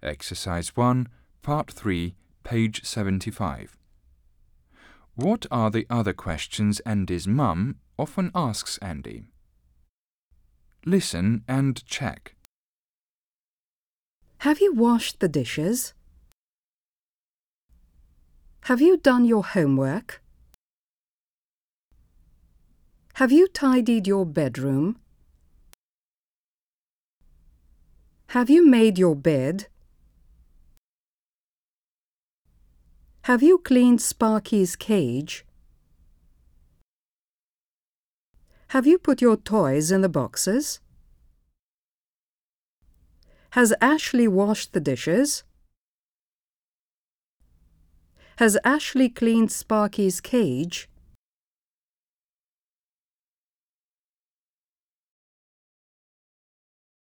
Exercise 1, Part 3, page 75. What are the other questions Andy's mum often asks Andy? Listen and check. Have you washed the dishes? Have you done your homework? Have you tidied your bedroom? Have you made your bed? Have you cleaned Sparky's cage? Have you put your toys in the boxes? Has Ashley washed the dishes? Has Ashley cleaned Sparky's cage?